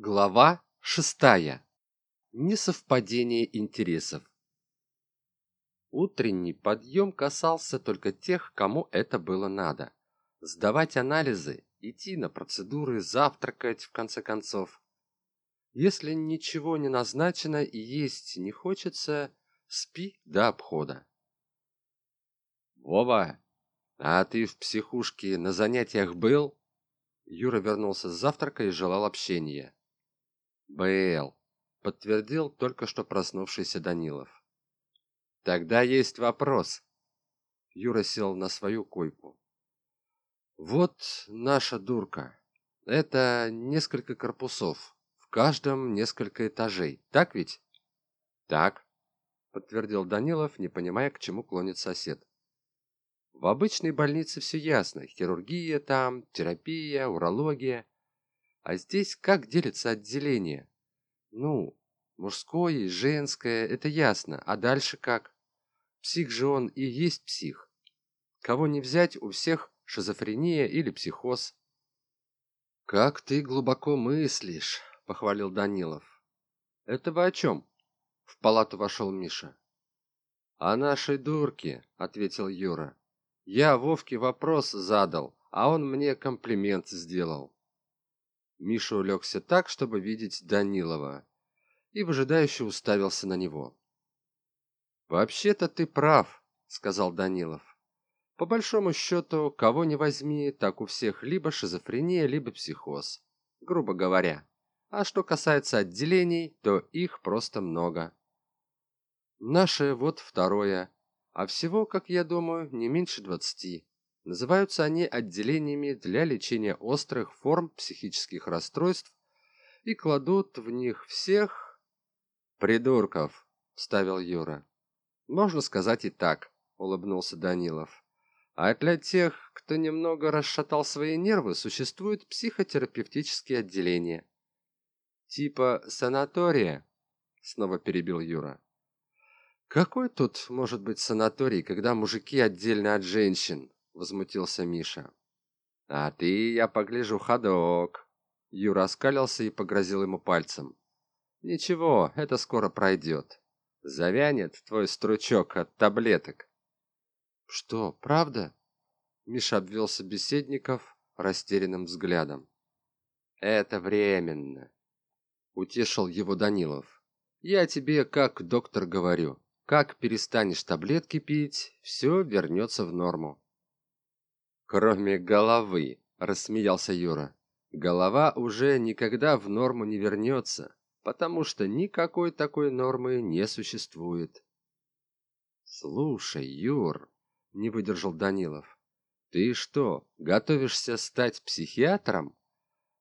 Глава шестая. Несовпадение интересов. Утренний подъем касался только тех, кому это было надо. Сдавать анализы, идти на процедуры, завтракать, в конце концов. Если ничего не назначено и есть не хочется, спи до обхода. «Вова, а ты в психушке на занятиях был?» Юра вернулся с завтрака и желал общения. «Был», — подтвердил только что проснувшийся Данилов. «Тогда есть вопрос». Юра сел на свою койку. «Вот наша дурка. Это несколько корпусов. В каждом несколько этажей. Так ведь?» «Так», — подтвердил Данилов, не понимая, к чему клонит сосед. В обычной больнице все ясно. Хирургия там, терапия, урология. А здесь как делится отделение? Ну, мужское и женское, это ясно. А дальше как? Псих же он и есть псих. Кого не взять, у всех шизофрения или психоз. «Как ты глубоко мыслишь», — похвалил Данилов. «Это вы о чем?» — в палату вошел Миша. «О нашей дурке», — ответил Юра. «Я Вовке вопрос задал, а он мне комплимент сделал. Миша улегся так, чтобы видеть Данилова, и выжидающе уставился на него. «Вообще-то ты прав», — сказал Данилов. «По большому счету, кого не возьми, так у всех либо шизофрения, либо психоз, грубо говоря. А что касается отделений, то их просто много. Наше вот второе, а всего, как я думаю, не меньше двадцати. Называются они отделениями для лечения острых форм психических расстройств и кладут в них всех придурков, вставил Юра. Можно сказать и так, улыбнулся Данилов. А для тех, кто немного расшатал свои нервы, существуют психотерапевтические отделения. Типа санатория, снова перебил Юра. Какой тут может быть санаторий, когда мужики отдельно от женщин? Возмутился Миша. «А ты, я погляжу, ходок!» Юра оскалился и погрозил ему пальцем. «Ничего, это скоро пройдет. Завянет твой стручок от таблеток». «Что, правда?» Миша обвел собеседников растерянным взглядом. «Это временно», — утешил его Данилов. «Я тебе, как доктор, говорю, как перестанешь таблетки пить, все вернется в норму. Кроме головы, рассмеялся Юра. Голова уже никогда в норму не вернется, потому что никакой такой нормы не существует. Слушай, Юр, не выдержал Данилов. Ты что, готовишься стать психиатром?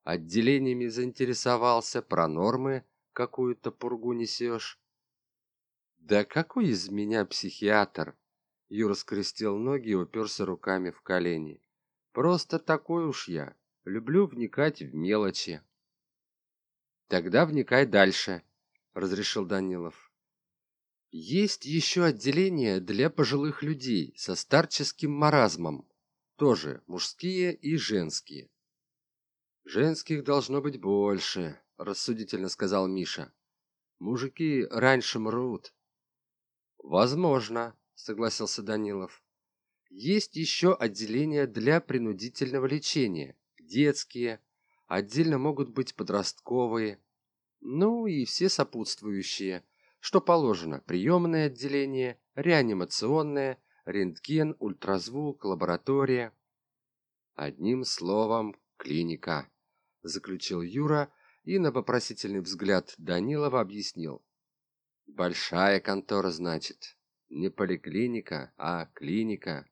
Отделениями заинтересовался, про нормы какую-то пургу несешь? Да какой из меня психиатр? Юра скрестил ноги и уперся руками в колени. «Просто такой уж я. Люблю вникать в мелочи». «Тогда вникай дальше», — разрешил Данилов. «Есть еще отделение для пожилых людей со старческим маразмом. Тоже мужские и женские». «Женских должно быть больше», — рассудительно сказал Миша. «Мужики раньше мрут». «Возможно», согласился Данилов. Есть еще отделения для принудительного лечения, детские, отдельно могут быть подростковые, ну и все сопутствующие, что положено, приемное отделение, реанимационное, рентген, ультразвук, лаборатория. Одним словом, клиника, заключил Юра и на вопросительный взгляд Данилова объяснил. Большая контора, значит. Не поликлиника, а клиника.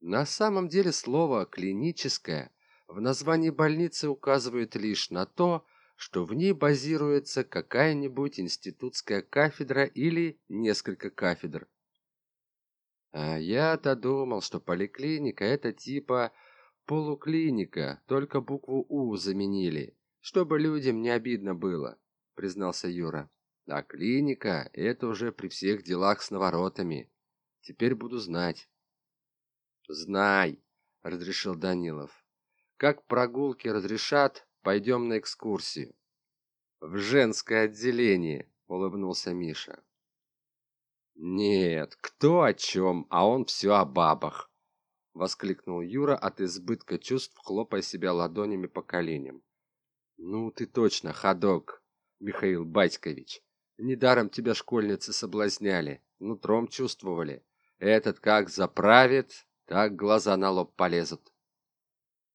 На самом деле слово «клиническое» в названии больницы указывает лишь на то, что в ней базируется какая-нибудь институтская кафедра или несколько кафедр. А я-то думал, что поликлиника это типа полуклиника, только букву «У» заменили, чтобы людям не обидно было, признался Юра. А клиника – это уже при всех делах с наворотами. Теперь буду знать. Знай, разрешил Данилов. Как прогулки разрешат, пойдем на экскурсию в женское отделение улыбнулся миша нет кто о чем а он все о бабах воскликнул юра от избытка чувств хлопая себя ладонями по коленям ну ты точно ходок михаил батькович недаром тебя школьницы соблазняли нутром чувствовали. Этот как заправит так глаза на лоб полезут.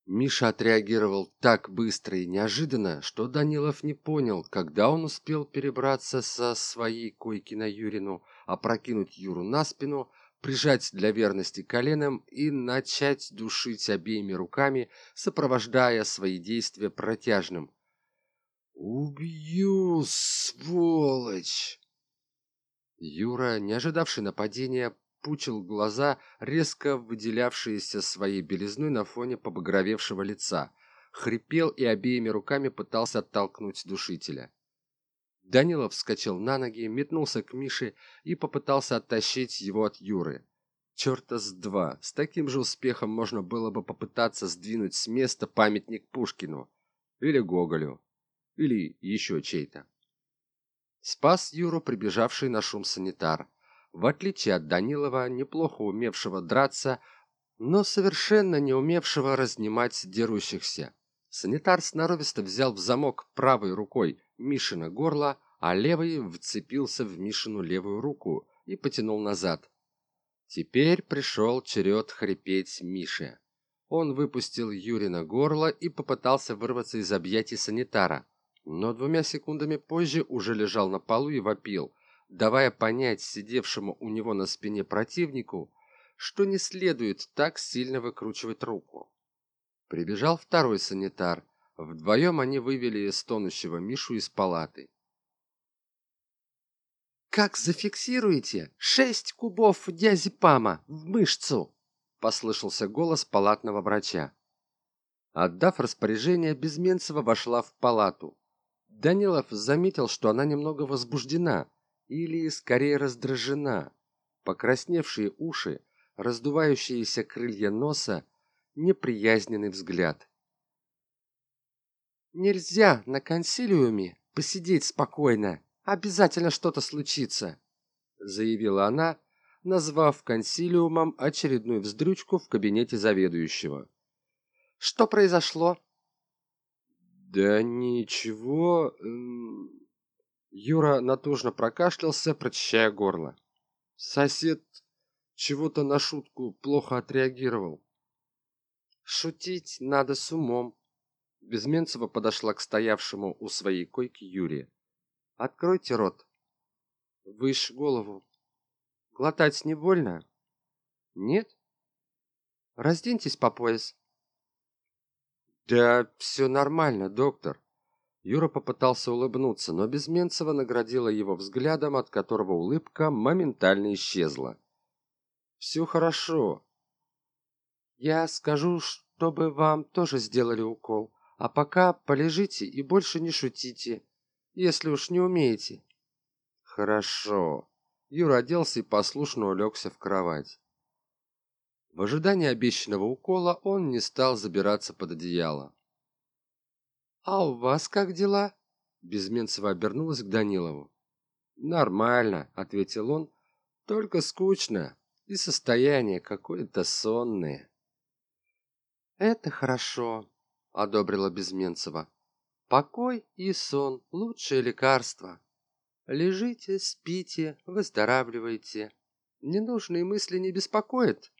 Миша отреагировал так быстро и неожиданно что данилов не понял когда он успел перебраться со своей койки на юрину опрокинуть юру на спину прижать для верности коленом и начать душить обеими руками сопровождая свои действия протяжным убью сволочь! Юра не ожидавший нападения пучил глаза резко выделявшиеся своей белизной на фоне побагровевшего лица. Хрипел и обеими руками пытался оттолкнуть душителя. Данилов вскочил на ноги метнулся к мише и попытался оттащить его от юры. Черта с два! С таким же успехом можно было бы попытаться сдвинуть с места памятник пушкину или гоголю или еще чей-то. Спас Юру прибежавший на шум санитар. В отличие от Данилова, неплохо умевшего драться, но совершенно не умевшего разнимать дерущихся. Санитар сноровисто взял в замок правой рукой Мишина горло, а левый вцепился в Мишину левую руку и потянул назад. Теперь пришел черед хрипеть Мише. Он выпустил Юрина горло и попытался вырваться из объятий санитара но двумя секундами позже уже лежал на полу и вопил, давая понять сидевшему у него на спине противнику, что не следует так сильно выкручивать руку. Прибежал второй санитар. Вдвоем они вывели стонущего Мишу из палаты. «Как зафиксируете? Шесть кубов диазепама в мышцу!» — послышался голос палатного врача. Отдав распоряжение, Безменцева вошла в палату. Данилов заметил, что она немного возбуждена или скорее раздражена. Покрасневшие уши, раздувающиеся крылья носа, неприязненный взгляд. «Нельзя на консилиуме посидеть спокойно, обязательно что-то случится», заявила она, назвав консилиумом очередную вздрючку в кабинете заведующего. «Что произошло?» Да ничего юра натужно прокашлялся прочищая горло. Сосед чего-то на шутку плохо отреагировал. Шутить надо с умом безменцева подошла к стоявшему у своей койки юрия откройте рот выше голову глотать не больно? Нет разденьтесь по пояс да все нормально доктор. Юра попытался улыбнуться но безменцева наградила его взглядом от которого улыбка моментально исчезла. Все хорошо. Я скажу чтобы вам тоже сделали укол. А пока полежите и больше не шутите если уж не умеете. Хорошо. Юра оделся и послушно улегся в кровать в ожидании обещанного укола он не стал забираться под одеяло. «А у вас как дела?» Безменцева обернулась к Данилову. «Нормально», — ответил он, — «только скучно и состояние какое-то сонное». «Это хорошо», — одобрила Безменцева. «Покой и сон — лучшее лекарство. Лежите, спите, выздоравливайте. Ненужные мысли не беспокоят?»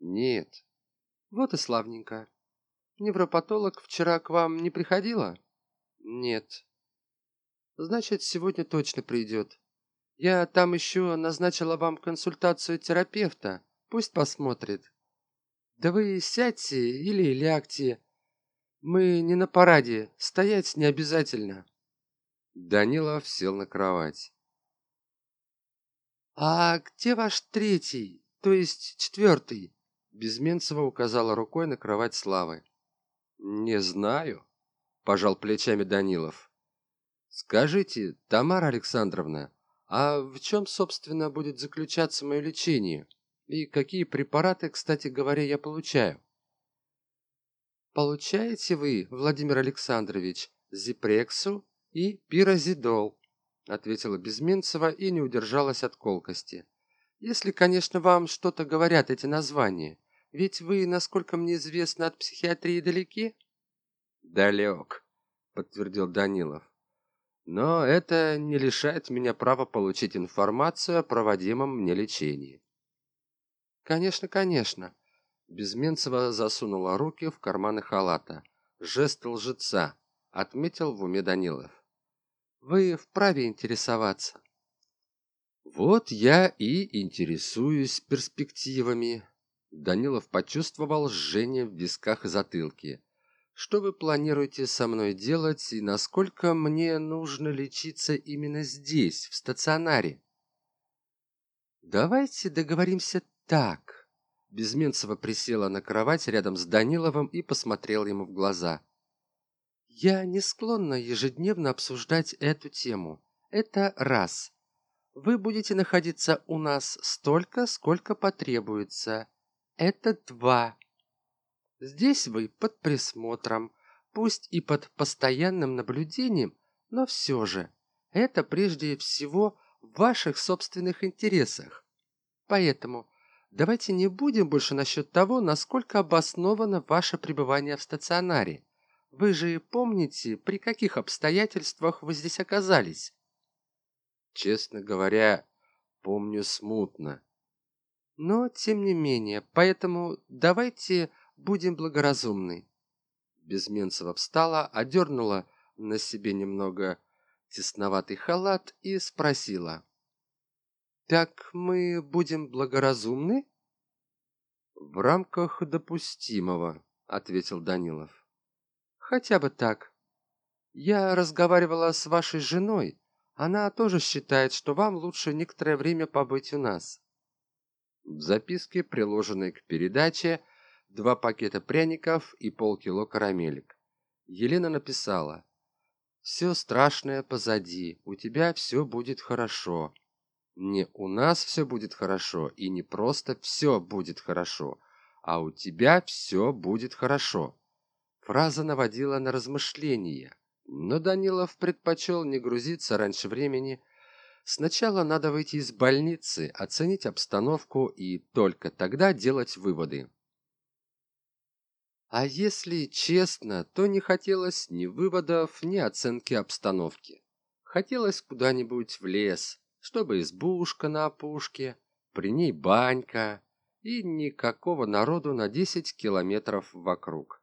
Нет. Вот и славненько. Невропатолог вчера к вам не приходила? Нет. Значит сегодня точно придет. Я там еще назначила вам консультацию терапевта. Пусть посмотрит. Да вы сядьте или лягте. Мы не на параде. Стоять не обязательно. Данилов сел на кровать. А где ваш третий? То есть четвертый безменцева указала рукой на кровать славы. Не знаю пожал плечами данилов. Скажите тамара александровна а в чем собственно будет заключаться мое лечение? И какие препараты кстати говоря я получаю? Получаете вы владимир александрович зипрексу и пирозидол ответила безменцева и не удержалась от колкости если конечно вам что-то говорят эти названия ведь вы насколько мне известно от психиатрии далеки? Далек подтвердил данилов. Но это не лишает меня права получить информацию о проводимом мне лечении. Конечно конечно. Безменцева засунула руки в карманы халата. Жест лжеца отметил в уме данилов. Вы вправе интересоваться вот я и интересуюсь перспективами. Данилов почувствовал жжение в висках и затылке. Что вы планируете со мной делать и насколько мне нужно лечиться именно здесь в стационаре? Давайте договоримся так. Безменцева присела на кровать рядом с даниловым и посмотрела ему в глаза. Я не склонна ежедневно обсуждать эту тему. Это раз вы будете находиться у нас столько сколько потребуется. Это два. Здесь вы под присмотром пусть и под постоянным наблюдением но все же. Это прежде всего в ваших собственных интересах. Поэтому давайте не будем больше насчет того насколько обосновано ваше пребывание в стационаре. Вы же помните при каких обстоятельствах вы здесь оказались честно говоря помню смутно. Но тем не менее поэтому давайте будем благоразумны безменцева встала одернула на себе немного тесноватый халат и спросила. Так мы будем благоразумны? В рамках допустимого ответил данилов. Хотя бы так. Я разговаривала с вашей женой она тоже считает что вам лучше некоторое время побыть у нас. В записке приложенной к передаче два пакета пряников и полкило карамелек. Елена написала все страшное позади у тебя все будет хорошо не у нас все будет хорошо и не просто все будет хорошо а у тебя все будет хорошо. Фраза наводила на размышления но данилов предпочел не грузиться раньше времени сначала надо выйти из больницы оценить обстановку и только тогда делать выводы а если честно то не хотелось ни выводов ни оценки обстановки хотелось куда-нибудь в лес чтобы избушка на опушке, при ней банька и никакого народу на десять километров вокруг.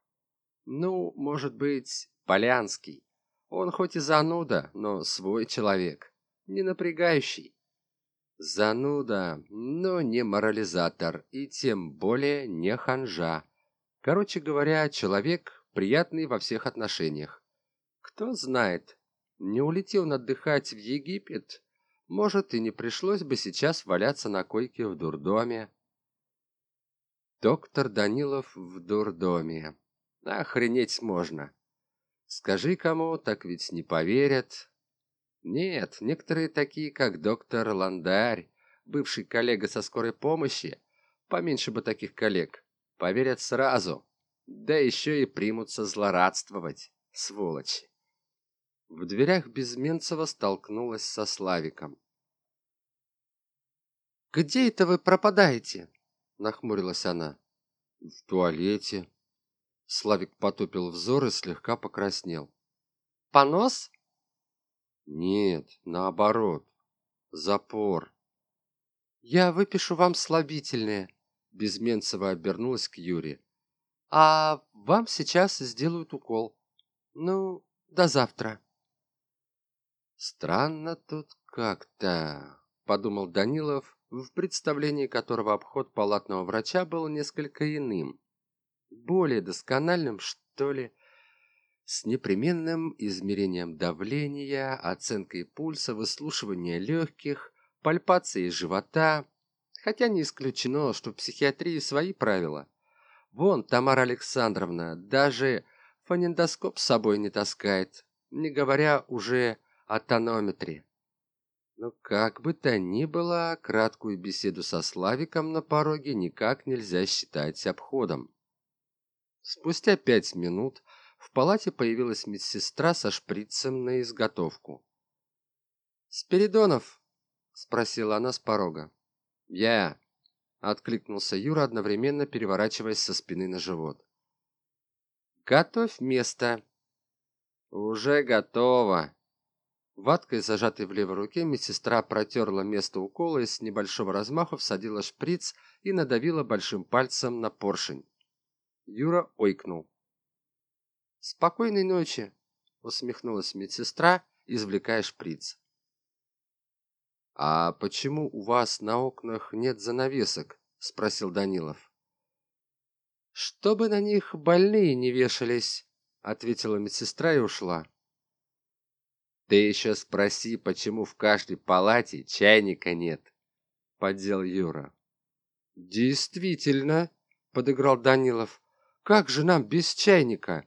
Ну, может быть, Полянский. Он хоть и зануда, но свой человек, не напрягающий. Зануда, но не морализатор и тем более не ханжа. Короче говоря, человек приятный во всех отношениях. Кто знает, не улетел он отдыхать в Египет, может и не пришлось бы сейчас валяться на койке в дурдоме доктор данилов в дурдоме охренеть можно скажи кому так ведь не поверят. Нет некоторые такие как доктор ландарь бывший коллега со скорой помощи поменьше бы таких коллег поверят сразу да еще и примутся злорадствовать сволочи. В дверях безменцева столкнулась со славиком где это вы пропадаете нахмурилась она в туалете славик потупил взор и слегка покраснел. Понос? Нет наоборот запор. Я выпишу вам слабительное. Безменцева обернулась к юре. А вам сейчас сделают укол. Ну до завтра. Странно тут как-то подумал данилов в представлении которого обход палатного врача был несколько иным более доскональным что ли с непременным измерением давления оценкой пульса выслушивания легких пальпацией живота хотя не исключено что в психиатрии свои правила вон тамара александровна даже фонендоскоп с собой не таскает не говоря уже о тонометре. Но как бы то ни было, краткую беседу со Славиком на пороге никак нельзя считать обходом. Спустя пять минут в палате появилась медсестра со шприцем на изготовку. «Спиридонов?» — спросила она с порога. «Я», — откликнулся Юра, одновременно переворачиваясь со спины на живот. «Готовь место». «Уже готово». Ваткой, зажатой в левой руке, медсестра протерла место укола и с небольшого размаха всадила шприц и надавила большим пальцем на поршень. Юра ойкнул. «Спокойной ночи!» — усмехнулась медсестра, извлекая шприц. «А почему у вас на окнах нет занавесок?» — спросил Данилов. «Чтобы на них больные не вешались», — ответила медсестра и ушла. «Ты еще спроси, почему в каждой палате чайника нет», — поддел Юра. «Действительно», — подыграл Данилов. Как же нам без чайника?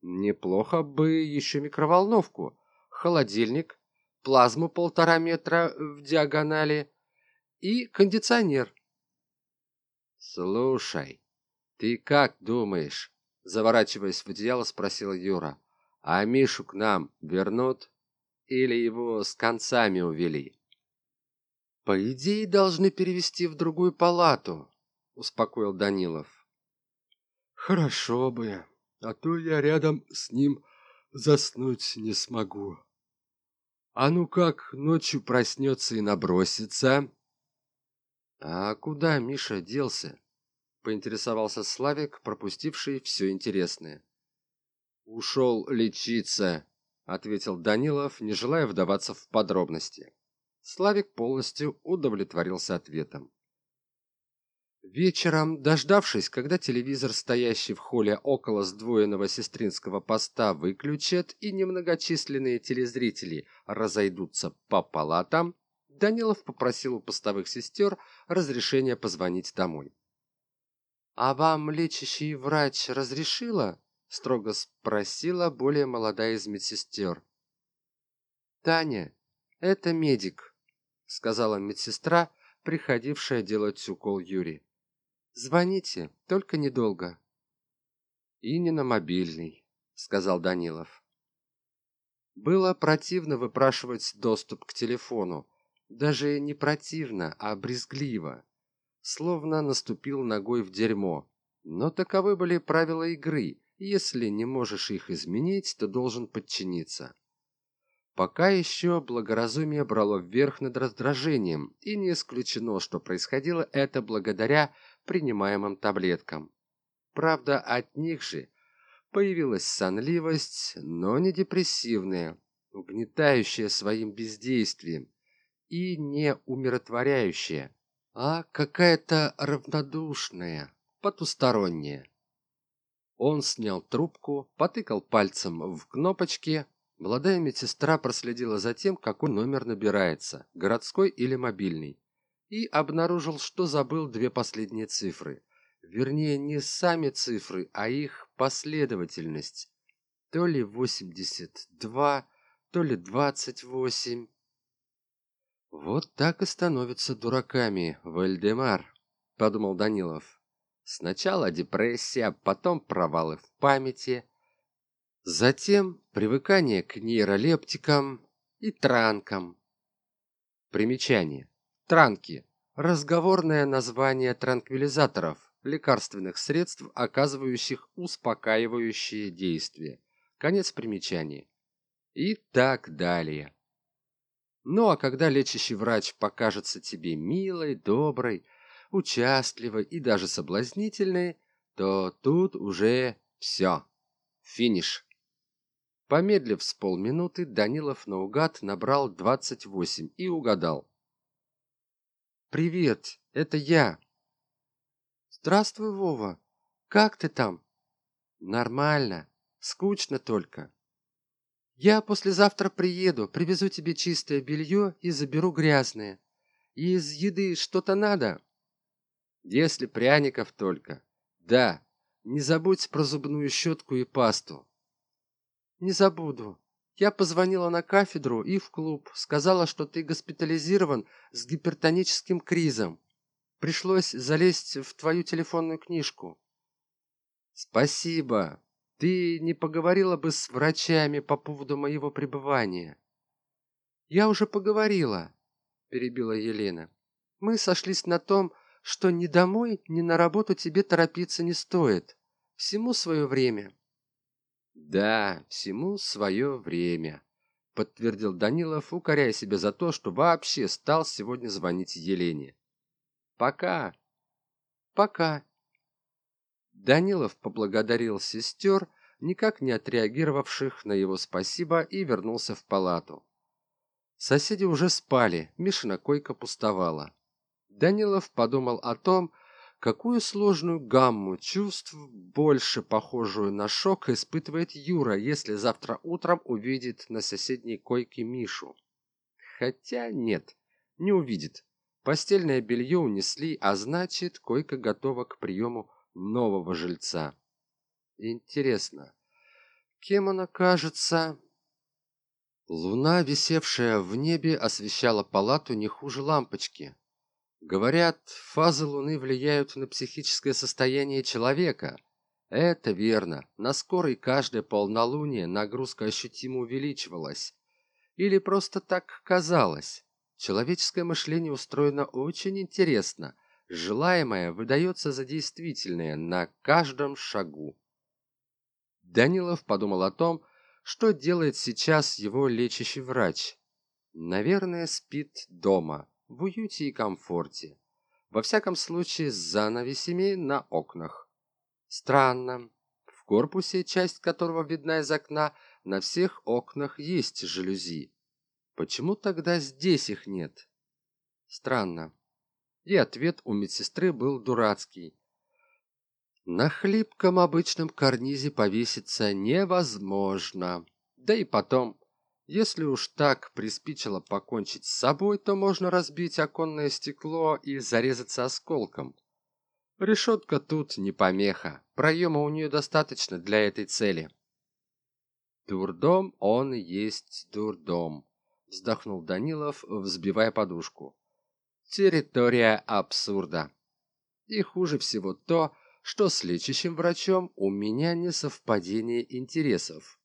Неплохо бы еще микроволновку, холодильник, плазму полтора метра в диагонали и кондиционер. Слушай, ты как думаешь? Заворачиваясь в одеяло, спросил Юра. А Мишу к нам вернут? Или его с концами увели? По идее, должны перевести в другую палату, успокоил Данилов. Хорошо бы, а то я рядом с ним заснуть не смогу. А ну как ночью проснется и набросится? А куда Миша делся? Поинтересовался Славик, пропустивший все интересное. Ушел лечиться, ответил Данилов, не желая вдаваться в подробности. Славик полностью удовлетворился ответом. Вечером, дождавшись, когда телевизор, стоящий в холле около сдвоенного сестринского поста, выключат и немногочисленные телезрители разойдутся по палатам, Данилов попросил у постовых сестер разрешения позвонить домой. «А вам лечащий врач разрешила?» — строго спросила более молодая из медсестер. «Таня, это медик», — сказала медсестра, приходившая делать укол Юрий. Звоните, только недолго. И не на мобильный, сказал Данилов. Было противно выпрашивать доступ к телефону. Даже не противно, а брезгливо. Словно наступил ногой в дерьмо. Но таковы были правила игры. Если не можешь их изменить, то должен подчиниться. Пока еще благоразумие брало вверх над раздражением, и не исключено, что происходило это благодаря принимаемым таблеткам. Правда, от них же появилась сонливость, но не депрессивная, угнетающая своим бездействием и не умиротворяющая, а какая-то равнодушная, потусторонняя. Он снял трубку, потыкал пальцем в кнопочки. Молодая медсестра проследила за тем, какой номер набирается, городской или мобильный и обнаружил, что забыл две последние цифры. Вернее, не сами цифры, а их последовательность. То ли 82, то ли 28. Вот так и становятся дураками, Вальдемар, подумал Данилов. Сначала депрессия, потом провалы в памяти, затем привыкание к нейролептикам и транкам. Примечание. Транки – разговорное название транквилизаторов, лекарственных средств, оказывающих успокаивающие действия. Конец примечания. И так далее. Ну а когда лечащий врач покажется тебе милой, доброй, участливой и даже соблазнительной, то тут уже все. Финиш. Помедлив с полминуты, Данилов наугад набрал 28 и угадал. «Привет, это я». «Здравствуй, Вова. Как ты там?» «Нормально. Скучно только». «Я послезавтра приеду, привезу тебе чистое белье и заберу грязное. Из еды что-то надо?» «Если пряников только. Да, не забудь про зубную щетку и пасту». «Не забуду. Я позвонила на кафедру и в клуб, сказала, что ты госпитализирован с гипертоническим кризом. Пришлось залезть в твою телефонную книжку. спасибо. Ты не поговорила бы с врачами по поводу моего пребывания? Я уже поговорила перебила елена. Мы сошлись на том что ни домой ни на работу тебе торопиться не стоит. Всему свое время да всему свое время подтвердил данилов укоряя себя за то что вообще стал сегодня звонить елене. Пока. Пока. Данилов поблагодарил сестер никак не отреагировавших на его спасибо и вернулся в палату. Соседи уже спали мишина койка пустовала. Данилов подумал о том какую сложную гамму чувств больше похожую на шок испытывает юра если завтра утром увидит на соседней койке мишу? Хотя нет не увидит. Постельное белье унесли а значит койка готова к приему нового жильца. Интересно кем она кажется? Луна висевшая в небе освещала палату не хуже лампочки Говорят, фазы Луны влияют на психическое состояние человека. Это верно. На скорой каждое полнолуние нагрузка ощутимо увеличивалась. Или просто так казалось. Человеческое мышление устроено очень интересно. Желаемое выдается за действительное на каждом шагу. Данилов подумал о том, что делает сейчас его лечащий врач. Наверное, спит дома в уюте и комфорте. Во всяком случае, с занавесями на окнах. Странно. В корпусе, часть которого видна из окна, на всех окнах есть жалюзи. Почему тогда здесь их нет? Странно. И ответ у медсестры был дурацкий. На хлипком обычном карнизе повеситься невозможно. Да и потом, если уж так приспичило покончить с собой, то можно разбить оконное стекло и зарезаться осколком. Решетка тут не помеха, проема у нее достаточно для этой цели. Дурдом он есть дурдом, вздохнул Данилов, взбивая подушку. Территория абсурда. И хуже всего то, что с лечащим врачом у меня не совпадение интересов.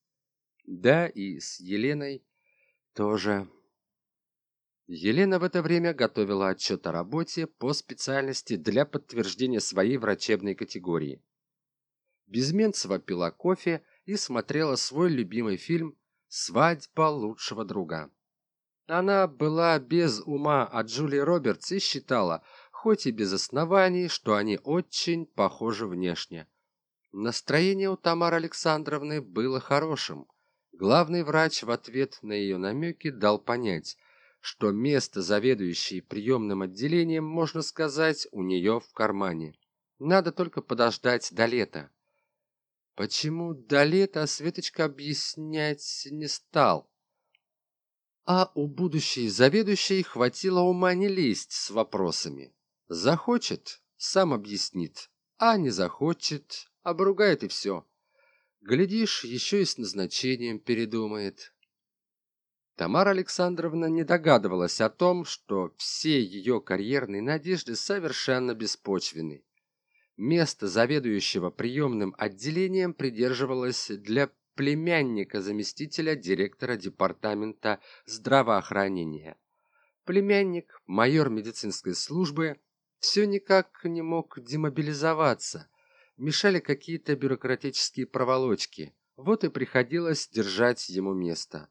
Да, и с Еленой тоже. Елена в это время готовила отчет о работе по специальности для подтверждения своей врачебной категории. Безменцева пила кофе и смотрела свой любимый фильм «Свадьба лучшего друга». Она была без ума от Джулии Робертс и считала, хоть и без оснований, что они очень похожи внешне. Настроение у Тамары Александровны было хорошим – Главный врач в ответ на ее намеки дал понять, что место заведующей приемным отделением, можно сказать, у нее в кармане. Надо только подождать до лета. Почему до лета Светочка объяснять не стал? А у будущей заведующей хватило ума не лезть с вопросами. Захочет – сам объяснит, а не захочет – обругает и все. Глядишь, еще и с назначением передумает. Тамара Александровна не догадывалась о том, что все ее карьерные надежды совершенно беспочвены. Место заведующего приемным отделением придерживалось для племянника заместителя директора департамента здравоохранения. Племянник, майор медицинской службы, все никак не мог демобилизоваться – мешали какие-то бюрократические проволочки, вот и приходилось держать ему место.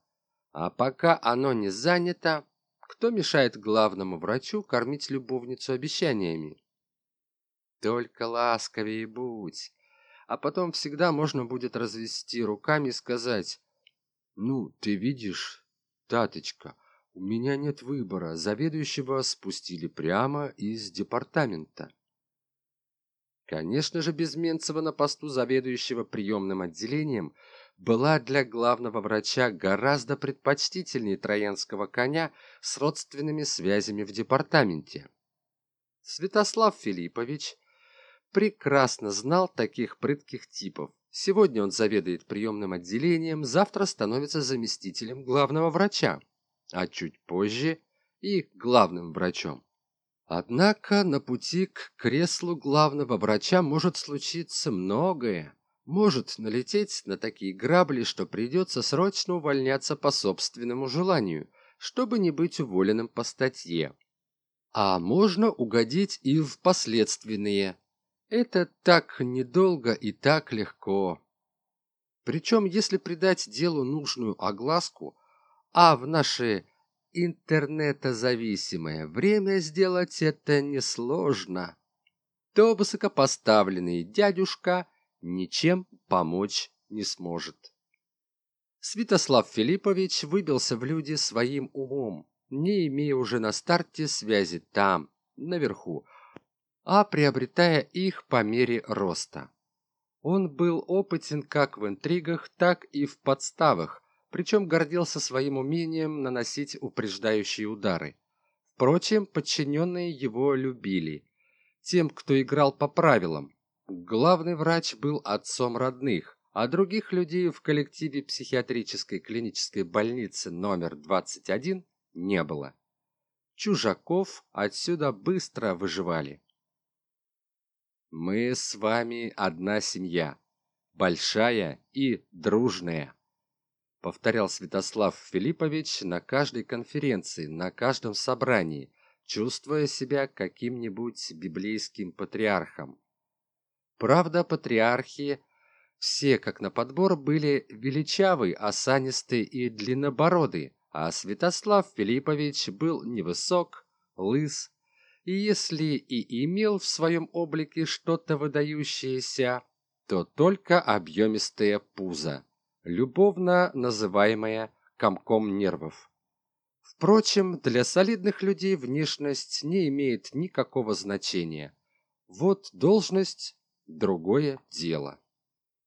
А пока оно не занято, кто мешает главному врачу кормить любовницу обещаниями? Только ласковее будь, а потом всегда можно будет развести руками и сказать, «Ну, ты видишь, таточка, у меня нет выбора, заведующего спустили прямо из департамента». Конечно же, Безменцева на посту заведующего приемным отделением была для главного врача гораздо предпочтительнее троянского коня с родственными связями в департаменте. Святослав Филиппович прекрасно знал таких прытких типов. Сегодня он заведует приемным отделением, завтра становится заместителем главного врача, а чуть позже и главным врачом. Однако на пути к креслу главного врача может случиться многое. Может налететь на такие грабли, что придется срочно увольняться по собственному желанию, чтобы не быть уволенным по статье. А можно угодить и в последственные. Это так недолго и так легко. Причем, если придать делу нужную огласку, а в наше интернетозависимое время сделать это несложно, то высокопоставленный дядюшка ничем помочь не сможет. Святослав Филиппович выбился в люди своим умом, не имея уже на старте связи там, наверху, а приобретая их по мере роста. Он был опытен как в интригах, так и в подставах, причем гордился своим умением наносить упреждающие удары. Впрочем, подчиненные его любили. Тем, кто играл по правилам. Главный врач был отцом родных, а других людей в коллективе психиатрической клинической больницы номер 21 не было. Чужаков отсюда быстро выживали. Мы с вами одна семья, большая и дружная, повторял Святослав Филиппович на каждой конференции, на каждом собрании, чувствуя себя каким-нибудь библейским патриархом. Правда, патриархи все, как на подбор, были величавы, осанисты и длиннобороды, а Святослав Филиппович был невысок, лыс, и если и имел в своем облике что-то выдающееся, то только объемистое пузо, любовно называемое комком нервов. Впрочем, для солидных людей внешность не имеет никакого значения. Вот должность – другое дело.